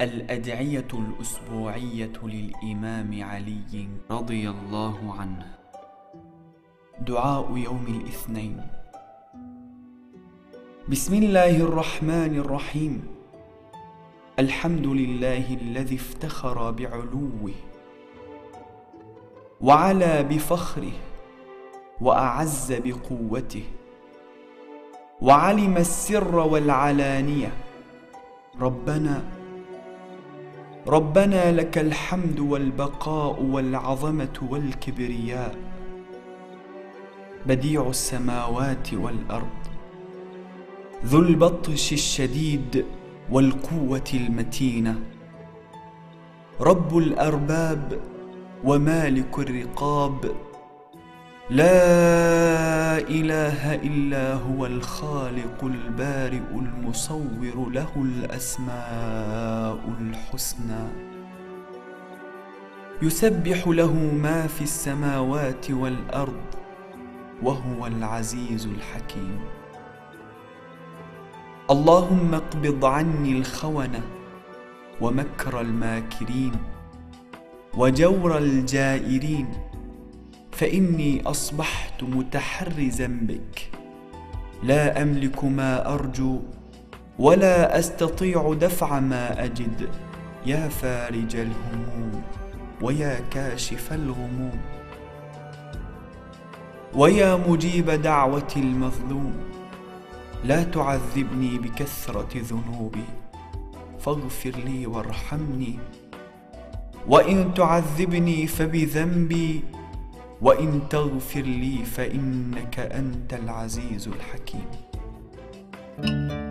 الأدعية الأسبوعية للإمام علي رضي الله عنه. دعاء يوم الاثنين. بسم الله الرحمن الرحيم. الحمد لله الذي افتخر بعلوه وعلى بفخره وأعز بقوته وعلم السر والعلانية. ربنا ربنا لك الحمد والبقاء والعظمة والكبرياء. بديع السماوات والأرض. ذو البطش الشديد والقوة المتينة. رب الأرباب ومالك الرقاب. لا إله إلا هو الخالق البارئ المصور له الأسماء الحسنى. يسبح له ما في السماوات والأرض وهو العزيز الحكيم. اللهم اقبض عني الخونة ومكر الماكرين وجور الجائرين فإني أصبحت متحرزا بك. لا أملك ما أرجو ولا أستطيع دفع ما أجد. يا فارج الهموم ويا كاشف الغموم. ويا مجيب دعوة المظلوم. لا تعذبني بكثرة ذنوبي. فاغفر لي وارحمني. وإن تعذبني فبذنبي وإن تغفر لي فإنك أنت العزيز الحكيم. thank you